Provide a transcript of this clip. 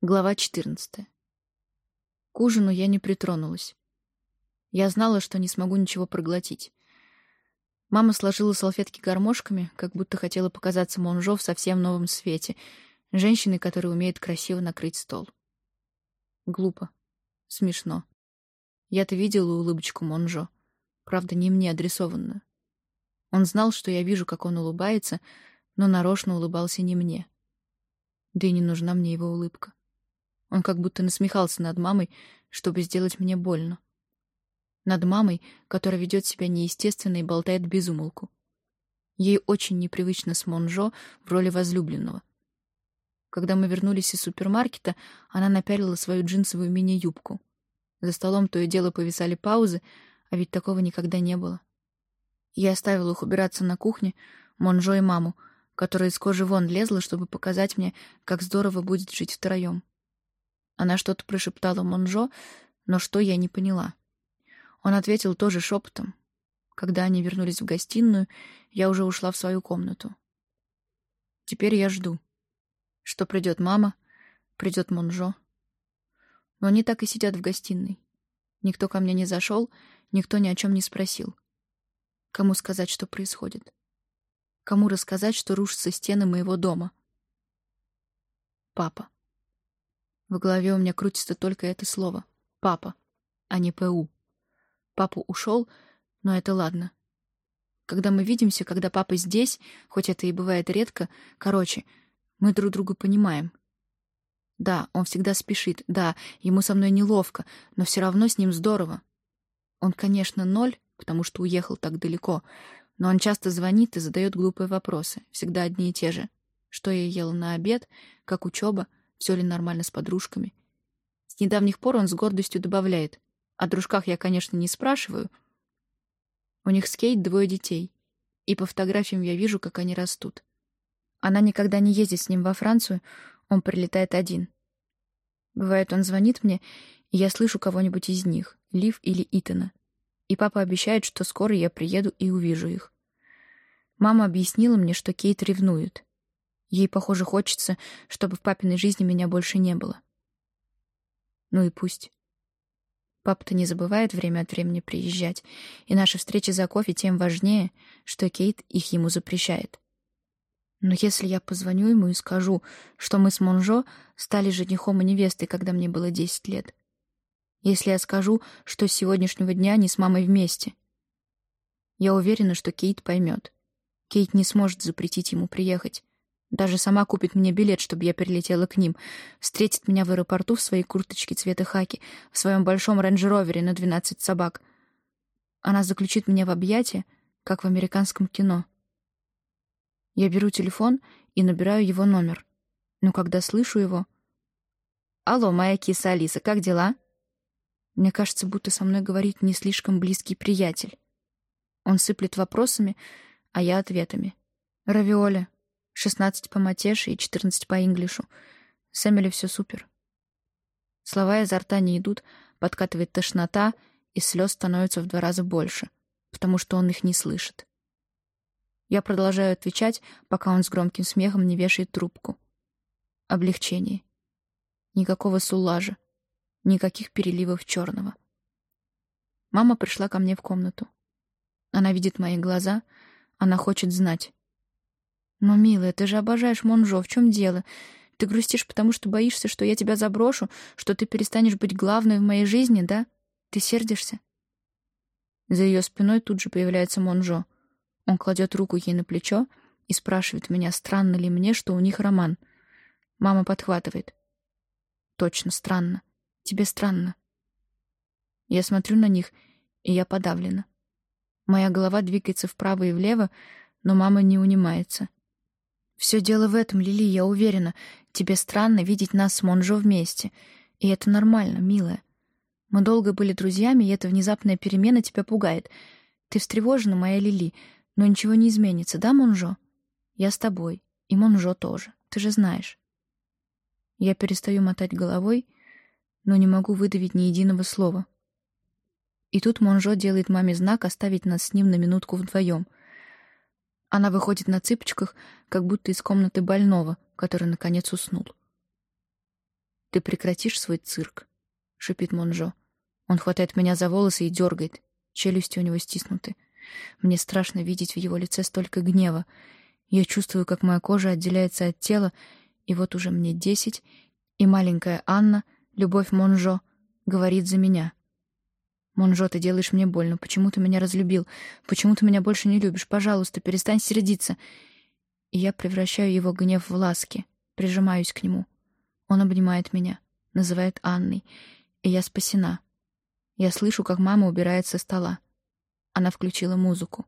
Глава 14. К ужину я не притронулась. Я знала, что не смогу ничего проглотить. Мама сложила салфетки гармошками, как будто хотела показаться Монжо в совсем новом свете, женщиной, которая умеет красиво накрыть стол. Глупо. Смешно. Я-то видела улыбочку Монжо, правда, не мне адресованную. Он знал, что я вижу, как он улыбается, но нарочно улыбался не мне. Да и не нужна мне его улыбка. Он как будто насмехался над мамой, чтобы сделать мне больно. Над мамой, которая ведет себя неестественно и болтает без. Ей очень непривычно с Монжо в роли возлюбленного. Когда мы вернулись из супермаркета, она напялила свою джинсовую мини-юбку. За столом то и дело повисали паузы, а ведь такого никогда не было. Я оставила их убираться на кухне, Монжо и маму, которая из кожи вон лезла, чтобы показать мне, как здорово будет жить втроем. Она что-то прошептала Монжо, но что я не поняла. Он ответил тоже шепотом. Когда они вернулись в гостиную, я уже ушла в свою комнату. Теперь я жду, что придет мама, придет Монжо. Но они так и сидят в гостиной. Никто ко мне не зашел, никто ни о чем не спросил. Кому сказать, что происходит? Кому рассказать, что рушатся стены моего дома? Папа. В голове у меня крутится только это слово. Папа, а не ПУ. Папа ушел, но это ладно. Когда мы видимся, когда папа здесь, хоть это и бывает редко, короче, мы друг друга понимаем. Да, он всегда спешит, да, ему со мной неловко, но все равно с ним здорово. Он, конечно, ноль, потому что уехал так далеко, но он часто звонит и задает глупые вопросы, всегда одни и те же. Что я ела на обед, как учеба, все ли нормально с подружками. С недавних пор он с гордостью добавляет. О дружках я, конечно, не спрашиваю. У них с Кейт двое детей. И по фотографиям я вижу, как они растут. Она никогда не ездит с ним во Францию, он прилетает один. Бывает, он звонит мне, и я слышу кого-нибудь из них, Лив или Итана. И папа обещает, что скоро я приеду и увижу их. Мама объяснила мне, что Кейт ревнует. Ей, похоже, хочется, чтобы в папиной жизни меня больше не было. Ну и пусть. Папа-то не забывает время от времени приезжать, и наши встречи за кофе тем важнее, что Кейт их ему запрещает. Но если я позвоню ему и скажу, что мы с Монжо стали женихом и невестой, когда мне было десять лет, если я скажу, что с сегодняшнего дня они с мамой вместе, я уверена, что Кейт поймет. Кейт не сможет запретить ему приехать, даже сама купит мне билет, чтобы я перелетела к ним. Встретит меня в аэропорту в своей курточке цвета хаки, в своем большом рейндж-ровере на двенадцать собак. Она заключит меня в объятия, как в американском кино. Я беру телефон и набираю его номер. Но когда слышу его... «Алло, моя киса Алиса, как дела?» Мне кажется, будто со мной говорит не слишком близкий приятель. Он сыплет вопросами, а я ответами. «Равиоли, 16 по матеше и 14 по инглишу. С Эмили все супер. Слова изо рта не идут, подкатывает тошнота, и слез становится в два раза больше, потому что он их не слышит. Я продолжаю отвечать, пока он с громким смехом не вешает трубку. Облегчение. Никакого сулажа. Никаких переливов черного. Мама пришла ко мне в комнату. Она видит мои глаза, она хочет знать, «Но, милая, ты же обожаешь Монжо, в чем дело? Ты грустишь, потому что боишься, что я тебя заброшу, что ты перестанешь быть главной в моей жизни, да? Ты сердишься?» За ее спиной тут же появляется Монжо. Он кладет руку ей на плечо и спрашивает меня, странно ли мне, что у них роман. Мама подхватывает. «Точно, странно. Тебе странно». Я смотрю на них, и я подавлена. Моя голова двигается вправо и влево, но мама не унимается. Все дело в этом, Лили, я уверена. Тебе странно видеть нас с Монжо вместе. И это нормально, милая. Мы долго были друзьями, и эта внезапная перемена тебя пугает. Ты встревожена, моя Лили, но ничего не изменится, да, Монжо? Я с тобой. И Монжо тоже. Ты же знаешь. Я перестаю мотать головой, но не могу выдавить ни единого слова. И тут Монжо делает маме знак оставить нас с ним на минутку вдвоем — она выходит на цыпочках, как будто из комнаты больного, который наконец уснул. Ты прекратишь свой цирк?» — шипит Монжо. Он хватает меня за волосы и дергает. Челюсти у него стиснуты. Мне страшно видеть в его лице столько гнева. Я чувствую, как моя кожа отделяется от тела, и вот уже мне десять, и маленькая Анна, любовь Монжо, говорит за меня. «Монжо, ты делаешь мне больно. Почему ты меня разлюбил? Почему ты меня больше не любишь? Пожалуйста, перестань сердиться». И я превращаю его гнев в ласки, прижимаюсь к нему. Он обнимает меня, называет Анной, и я спасена. Я слышу, как мама убирает со стола. Она включила музыку.